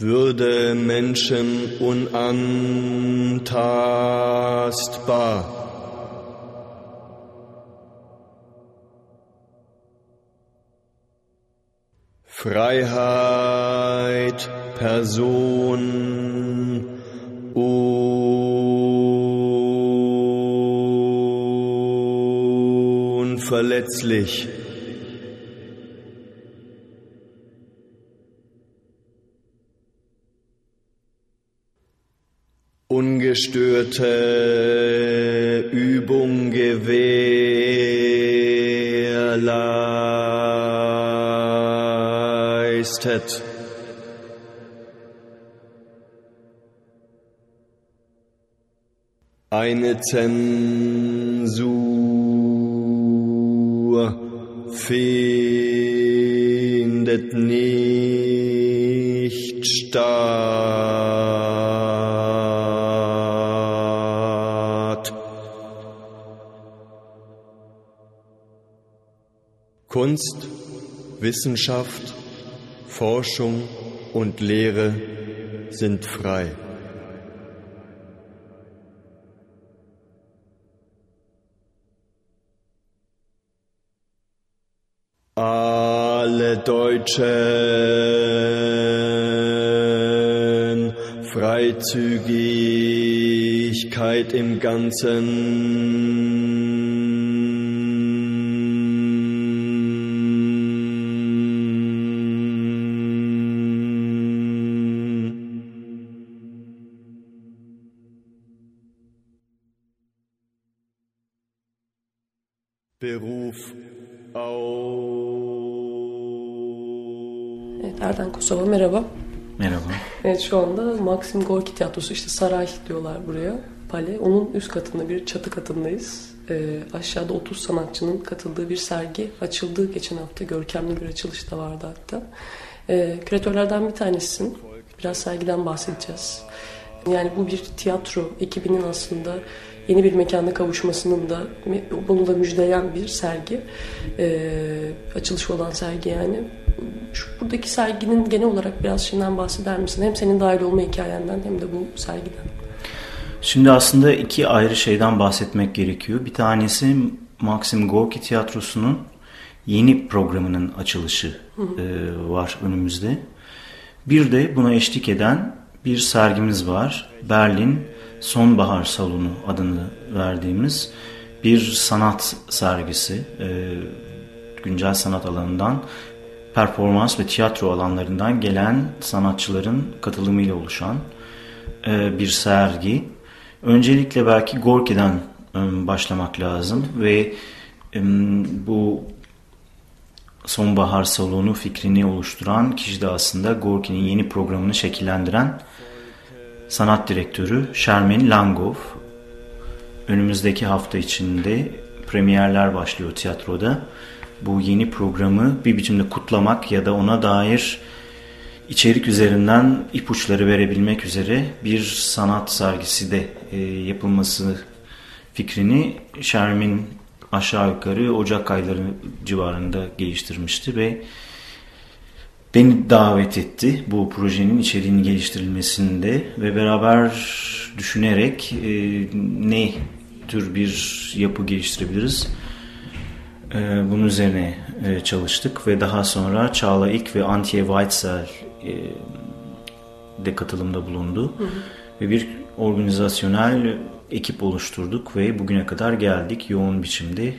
Würde Menschen unantastbar. Freiheit, Person, unverletzlich. Ungestörte Übung gewährleistet. Eine Zensur findet nicht statt. Kunst, Wissenschaft, Forschung und Lehre sind frei. Alle Deutschen, Freizügigkeit im Ganzen. Beruf. Evet, Erden Kosova merhaba. Merhaba. Evet şu anda Maxim Gorki Tiyatrosu işte saray diyorlar buraya. Pale. Onun üst katında bir çatı katındayız. Ee, aşağıda 30 sanatçının katıldığı bir sergi açıldı geçen hafta. Görkemli bir açılış da vardı hatta. Ee, küratörlerden bir tanesisin. Biraz sergiden bahsedeceğiz. Yani bu bir tiyatro ekibinin aslında yeni bir mekanda kavuşmasının da bunu da müjdeleyen bir sergi. Ee, açılışı olan sergi yani. Şu, buradaki serginin genel olarak biraz şeyden bahseder misin? Hem senin dahil olma hikayenden hem de bu sergiden. Şimdi aslında iki ayrı şeyden bahsetmek gerekiyor. Bir tanesi Maxim Gorki Tiyatrosu'nun yeni programının açılışı e, var önümüzde. Bir de buna eşlik eden bir sergimiz var. Berlin Sonbahar Salonu adını verdiğimiz bir sanat sergisi. E, güncel sanat alanından performans ve tiyatro alanlarından gelen sanatçıların katılımıyla oluşan e, bir sergi. Öncelikle belki Gorki'den e, başlamak lazım ve bu sonbahar salonu fikrini oluşturan kişi de aslında Gorki'nin yeni programını şekillendiren sanat direktörü Shermin Langov. Önümüzdeki hafta içinde premierler başlıyor tiyatroda. Bu yeni programı bir biçimde kutlamak ya da ona dair içerik üzerinden ipuçları verebilmek üzere bir sanat sergisi de e, yapılması fikrini Shermin aşağı yukarı Ocak ayları civarında geliştirmişti ve beni davet etti bu projenin içeriğinin geliştirilmesinde ve beraber düşünerek e, ne tür bir yapı geliştirebiliriz e, bunun üzerine e, çalıştık ve daha sonra Çağla İlk ve Antje Weitzel e, de katılımda bulundu hı hı. ve bir organizasyonel ekip oluşturduk ve bugüne kadar geldik yoğun biçimde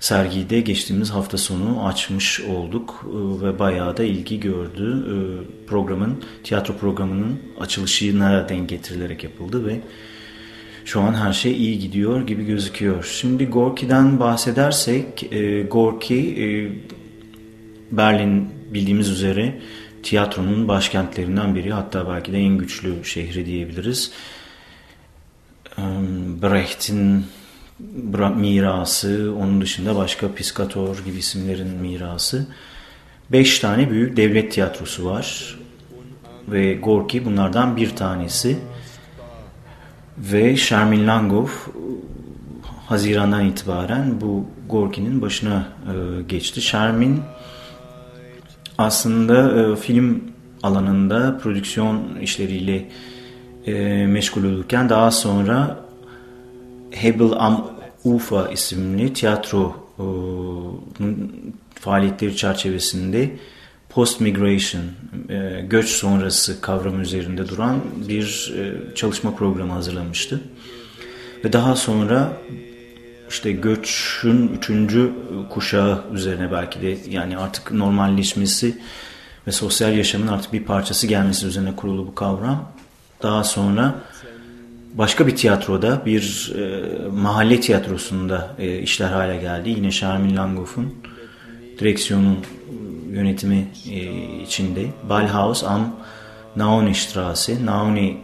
sergiyi de geçtiğimiz hafta sonu açmış olduk ve bayağı da ilgi gördü. Programın, tiyatro programının açılışı nereden getirilerek yapıldı ve şu an her şey iyi gidiyor gibi gözüküyor. Şimdi Gorki'den bahsedersek, Gorki Berlin bildiğimiz üzere tiyatronun başkentlerinden biri hatta belki de en güçlü şehri diyebiliriz. Brecht'in mirası, onun dışında başka Piscator gibi isimlerin mirası. Beş tane büyük devlet tiyatrosu var ve Gorki bunlardan bir tanesi. Ve Shermin Langov Haziran'dan itibaren bu Gorki'nin başına e, geçti. Shermin aslında e, film alanında prodüksiyon işleriyle e, meşgul olurken daha sonra Hebel am Ufa isimli tiyatro e, faaliyetleri çerçevesinde post migration e, göç sonrası kavramı üzerinde duran bir e, çalışma programı hazırlamıştı. Ve daha sonra işte göçün üçüncü kuşağı üzerine belki de yani artık normalleşmesi ve sosyal yaşamın artık bir parçası gelmesi üzerine kurulu bu kavram. Daha sonra başka bir tiyatroda bir e, mahalle tiyatrosunda e, işler hale geldi. Yine Şermin Langhoff'un direksiyonun yönetimi e, içinde. Ballhaus am Nauni-Straße, Nauni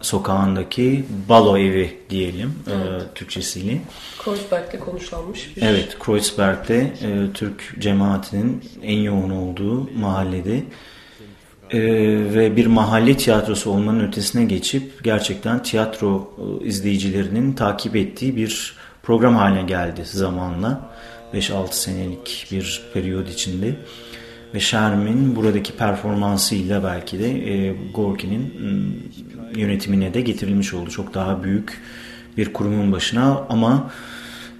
sokağındaki balo evi diyelim evet. e, Türkçesiyle. Kreuzberg'de konuşlanmış bir... Evet, Kreuzberg'de e, Türk cemaatinin en yoğun olduğu mahallede e, ve bir mahalle tiyatrosu olmanın ötesine geçip gerçekten tiyatro e, izleyicilerinin takip ettiği bir program haline geldi zamanla. 5-6 senelik bir periyod içinde ve Shermin buradaki performansıyla belki de e, Gorki'nin yönetimine de getirilmiş oldu. Çok daha büyük bir kurumun başına ama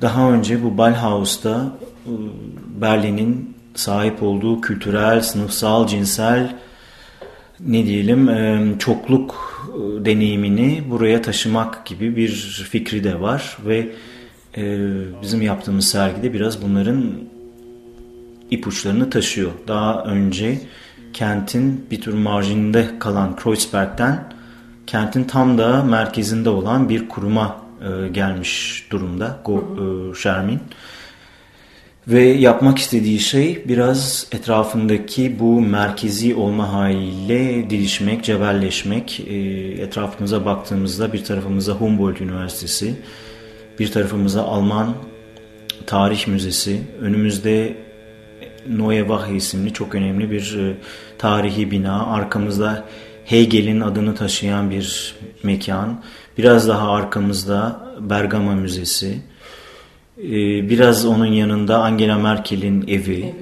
daha önce bu Ballhaus'ta e, Berlin'in sahip olduğu kültürel, sınıfsal, cinsel ne diyelim e, çokluk e, deneyimini buraya taşımak gibi bir fikri de var ve bizim yaptığımız sergide biraz bunların ipuçlarını taşıyor. Daha önce kentin bir tür marjinde kalan Kreuzberg'den kentin tam da merkezinde olan bir kuruma e, gelmiş durumda Go, e, Shermin. Ve yapmak istediği şey biraz etrafındaki bu merkezi olma haliyle dilişmek, cebelleşmek. E, etrafımıza baktığımızda bir tarafımıza Humboldt Üniversitesi, bir tarafımıza Alman Tarih Müzesi, önümüzde Neue Wache isimli çok önemli bir e, tarihi bina, arkamızda Hegel'in adını taşıyan bir mekan. Biraz daha arkamızda Bergama Müzesi. Ee, biraz onun yanında Angela Merkel'in evi.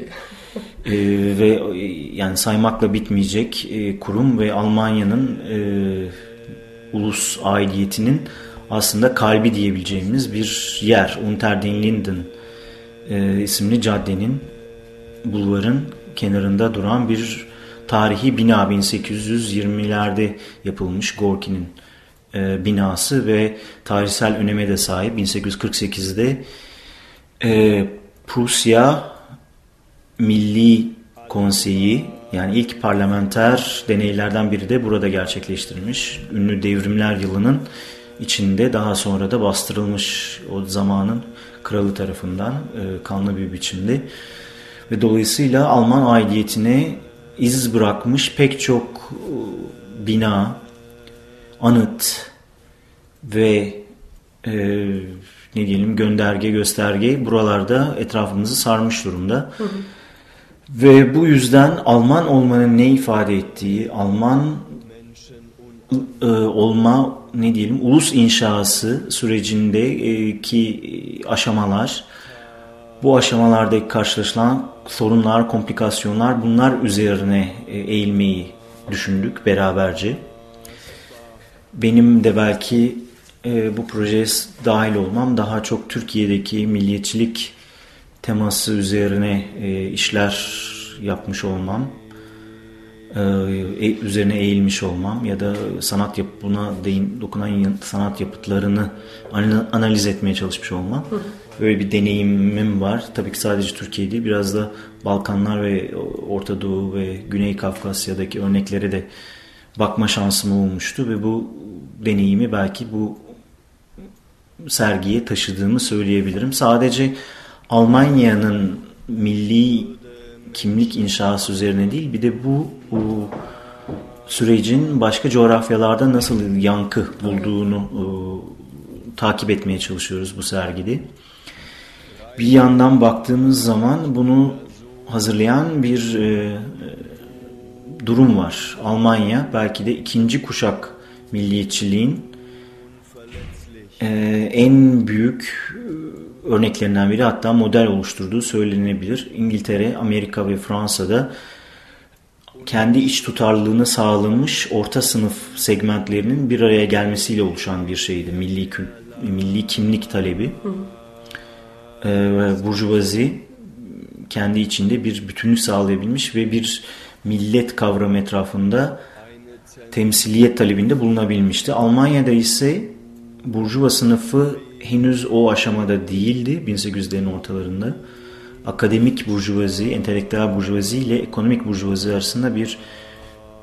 ee, ve yani saymakla bitmeyecek e, kurum ve Almanya'nın e, ulus aidiyetinin aslında kalbi diyebileceğimiz bir yer. Unter den Linden e, isimli caddenin bulvarın kenarında duran bir tarihi bina 1820'lerde yapılmış Gorki'nin e, binası ve tarihsel öneme de sahip 1848'de e, Prusya Milli Konseyi yani ilk parlamenter deneylerden biri de burada gerçekleştirilmiş. Ünlü devrimler yılının içinde daha sonra da bastırılmış o zamanın kralı tarafından e, kanlı bir biçimde. Ve dolayısıyla Alman aidiyetine iz bırakmış pek çok e, bina, anıt ve e, ne diyelim gönderge, gösterge buralarda etrafımızı sarmış durumda. Hı hı. Ve bu yüzden Alman olmanın ne ifade ettiği, Alman e, olma ne diyelim ulus inşası sürecindeki aşamalar, bu aşamalardaki karşılaşılan sorunlar, komplikasyonlar bunlar üzerine e, eğilmeyi düşündük beraberce. Benim de belki e, bu projeye dahil olmam daha çok Türkiye'deki milliyetçilik teması üzerine e, işler yapmış olmam, üzerine eğilmiş olmam ya da sanat yap buna değin, dokunan sanat yapıtlarını analiz etmeye çalışmış olmam. Hı Böyle bir deneyimim var. Tabii ki sadece Türkiye değil biraz da Balkanlar ve Orta Doğu ve Güney Kafkasya'daki örneklere de bakma şansım olmuştu ve bu deneyimi belki bu sergiye taşıdığımı söyleyebilirim. Sadece Almanya'nın milli kimlik inşası üzerine değil bir de bu, bu sürecin başka coğrafyalarda nasıl yankı bulduğunu e, takip etmeye çalışıyoruz bu sergide bir yandan baktığımız zaman bunu hazırlayan bir e, durum var. Almanya belki de ikinci kuşak milliyetçiliğin e, en büyük örneklerinden biri hatta model oluşturduğu söylenebilir. İngiltere, Amerika ve Fransa'da kendi iç tutarlılığını sağlamış orta sınıf segmentlerinin bir araya gelmesiyle oluşan bir şeydi. Milli, milli kimlik talebi. Hı. E, Burjuvazi kendi içinde bir bütünlük sağlayabilmiş ve bir millet kavramı etrafında temsiliyet talebinde bulunabilmişti. Almanya'da ise Burjuva sınıfı henüz o aşamada değildi 1800'lerin ortalarında. Akademik burjuvazi, entelektüel burjuvazi ile ekonomik burjuvazi arasında bir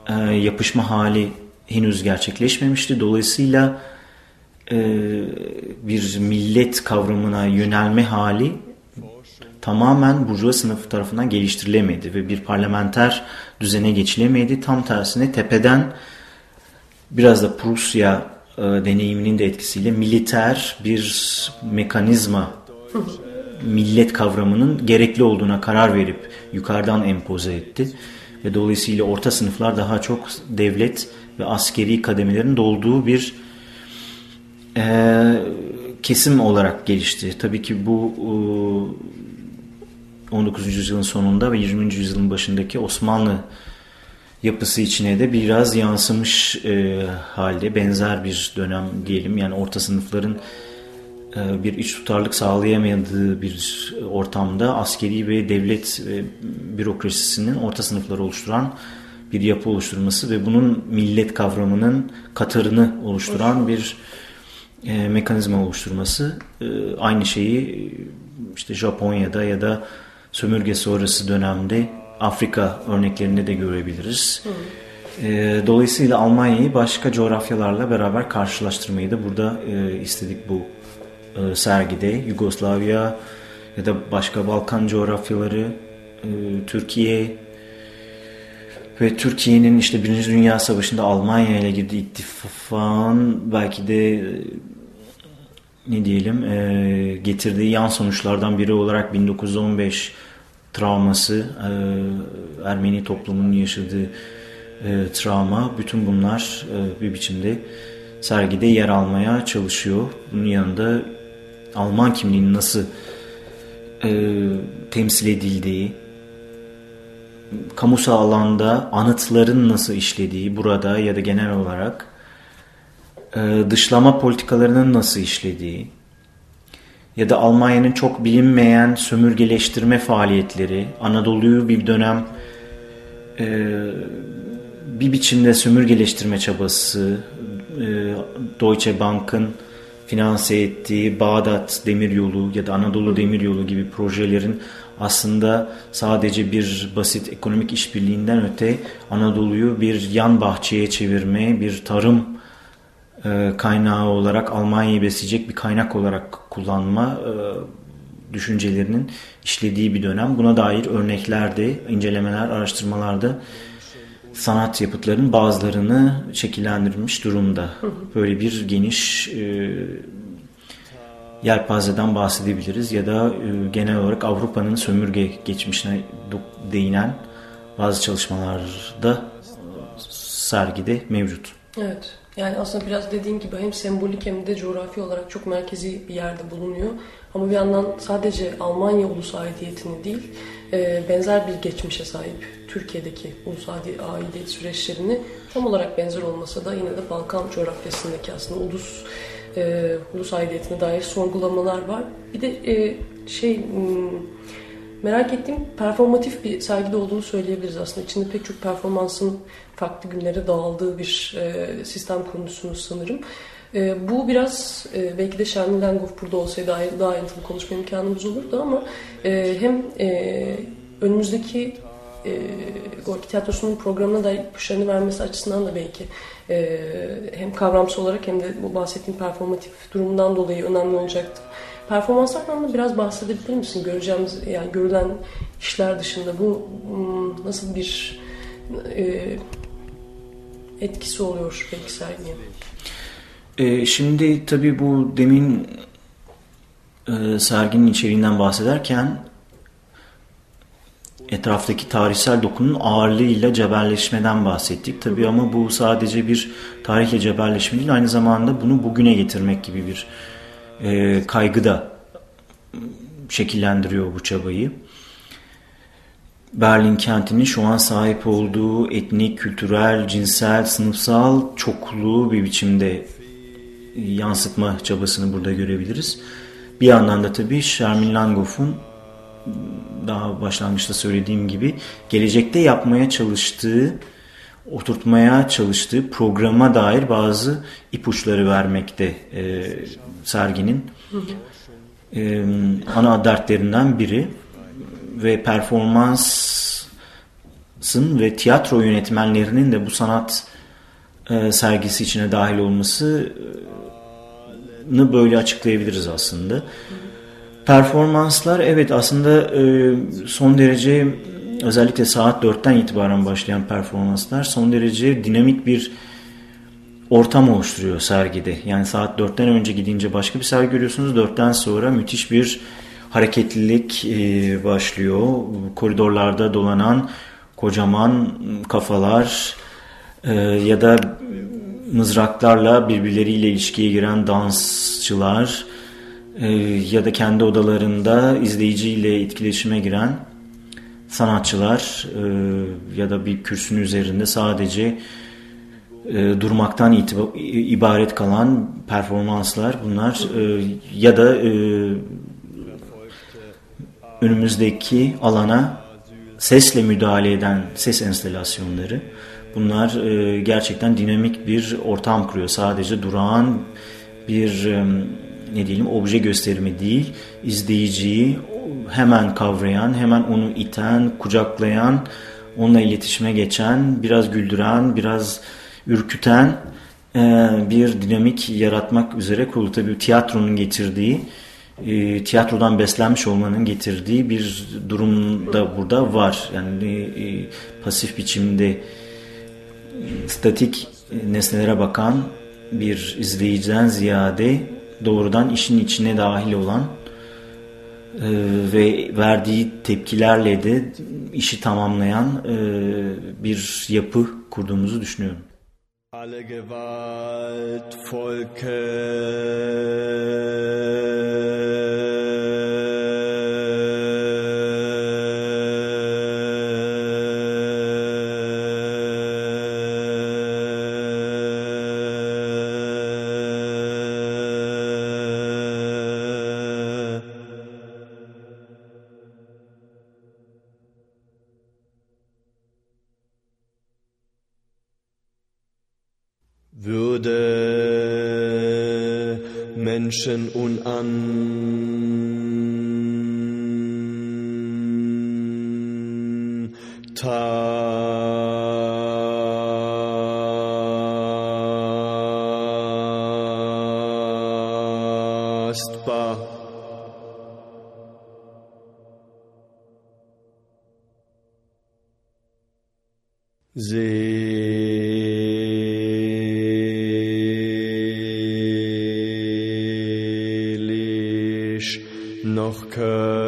e, yapışma hali henüz gerçekleşmemişti. Dolayısıyla e, bir millet kavramına yönelme hali tamamen burjuva sınıfı tarafından geliştirilemedi ve bir parlamenter düzene geçilemedi. Tam tersine tepeden biraz da Prusya e, deneyiminin de etkisiyle militer bir mekanizma millet kavramının gerekli olduğuna karar verip yukarıdan empoze etti. Ve dolayısıyla orta sınıflar daha çok devlet ve askeri kademelerin dolduğu bir e, kesim olarak gelişti. Tabii ki bu e, 19. yüzyılın sonunda ve 20. yüzyılın başındaki Osmanlı yapısı içine de biraz yansımış e, halde benzer bir dönem diyelim. Yani orta sınıfların e, bir iç tutarlık sağlayamadığı bir ortamda askeri ve devlet e, bürokrasisinin orta sınıfları oluşturan bir yapı oluşturması ve bunun millet kavramının katarını oluşturan bir e, mekanizma oluşturması e, aynı şeyi işte Japonya'da ya da sömürge sonrası dönemde Afrika örneklerinde de görebiliriz. Hı. E, dolayısıyla Almanya'yı başka coğrafyalarla beraber karşılaştırmayı da burada e, istedik bu e, sergide. Yugoslavya ya da başka Balkan coğrafyaları, e, Türkiye ve Türkiye'nin işte Birinci Dünya Savaşı'nda Almanya ile girdiği ittifakın belki de ne diyelim getirdiği yan sonuçlardan biri olarak 1915 travması, e, Ermeni toplumunun yaşadığı e, travma, bütün bunlar e, bir biçimde sergide yer almaya çalışıyor. Bunun yanında Alman kimliğinin nasıl e, temsil edildiği, kamusal alanda anıtların nasıl işlediği burada ya da genel olarak e, dışlama politikalarının nasıl işlediği, ya da Almanya'nın çok bilinmeyen sömürgeleştirme faaliyetleri, Anadolu'yu bir dönem e, bir biçimde sömürgeleştirme çabası, e, Deutsche Bank'ın finanse ettiği Bağdat Demiryolu ya da Anadolu Demiryolu gibi projelerin aslında sadece bir basit ekonomik işbirliğinden öte Anadolu'yu bir yan bahçeye çevirme, bir tarım kaynağı olarak Almanya'yı besleyecek bir kaynak olarak kullanma e, düşüncelerinin işlediği bir dönem. Buna dair örneklerde, incelemeler, araştırmalarda sanat yapıtlarının bazılarını şekillendirilmiş durumda. Böyle bir geniş e, yelpazeden bahsedebiliriz ya da genel olarak Avrupa'nın sömürge geçmişine değinen bazı çalışmalarda sergide mevcut. Evet. Yani aslında biraz dediğin gibi hem sembolik hem de coğrafi olarak çok merkezi bir yerde bulunuyor. Ama bir yandan sadece Almanya ulus aidiyetini değil, e, benzer bir geçmişe sahip Türkiye'deki ulus aidiyet süreçlerini tam olarak benzer olmasa da yine de Balkan coğrafyasındaki aslında ulus e, ulus aidiyetine dair sorgulamalar var. Bir de e, şey hmm, merak ettiğim performatif bir sergide olduğunu söyleyebiliriz aslında. İçinde pek çok performansın farklı günlere dağıldığı bir e, sistem kurmuşsunuz sanırım. E, bu biraz e, belki de Şermin Lengoff burada olsaydı daha, daha ayrıntılı konuşma imkanımız olurdu ama e, hem e, önümüzdeki e, Gorki Tiyatrosu'nun programına da ipuçlarını vermesi açısından da belki e, hem kavramsal olarak hem de bu bahsettiğim performatif durumundan dolayı önemli olacaktı. Performanslardan da biraz bahsedebilir misin? Göreceğimiz yani görülen işler dışında bu hmm, nasıl bir e, etkisi oluyor belki sergiye? E, şimdi tabii bu demin e, serginin içeriğinden bahsederken etraftaki tarihsel dokunun ağırlığıyla cebelleşmeden bahsettik. Tabii ama bu sadece bir tarihle cebelleşme değil, aynı zamanda bunu bugüne getirmek gibi bir e, kaygı da şekillendiriyor bu çabayı. Berlin kentinin şu an sahip olduğu etnik, kültürel, cinsel, sınıfsal çokluğu bir biçimde yansıtma çabasını burada görebiliriz. Bir yandan da tabii Shermin Langhoff'un daha başlangıçta söylediğim gibi gelecekte yapmaya çalıştığı, oturtmaya çalıştığı programa dair bazı ipuçları vermekte e, serginin. E, ana dertlerinden biri ve performansın ve tiyatro yönetmenlerinin de bu sanat e, sergisi içine dahil olmasını böyle açıklayabiliriz aslında. Performanslar evet aslında e, son derece özellikle saat 4'ten itibaren başlayan performanslar son derece dinamik bir ortam oluşturuyor sergide. Yani saat 4'ten önce gidince başka bir sergi görüyorsunuz. 4'ten sonra müthiş bir hareketlilik e, başlıyor. Koridorlarda dolanan kocaman kafalar e, ya da mızraklarla birbirleriyle ilişkiye giren dansçılar e, ya da kendi odalarında izleyiciyle etkileşime giren sanatçılar ya da bir kürsünün üzerinde sadece durmaktan ibaret kalan performanslar bunlar ya da önümüzdeki alana sesle müdahale eden ses enstalasyonları. Bunlar e, gerçekten dinamik bir ortam kuruyor. Sadece durağan bir e, ne diyelim obje gösterimi değil, izleyiciyi hemen kavrayan, hemen onu iten, kucaklayan, onunla iletişime geçen, biraz güldüren, biraz ürküten e, bir dinamik yaratmak üzere kurulu. Tabii tiyatronun getirdiği e, tiyatrodan beslenmiş olmanın getirdiği bir durum da burada var. Yani e, pasif biçimde statik nesnelere bakan bir izleyiciden ziyade doğrudan işin içine dahil olan e, ve verdiği tepkilerle de işi tamamlayan e, bir yapı kurduğumuzu düşünüyorum. Alle Gewalt, Volke Menschen unan tastbar. Noch körperlich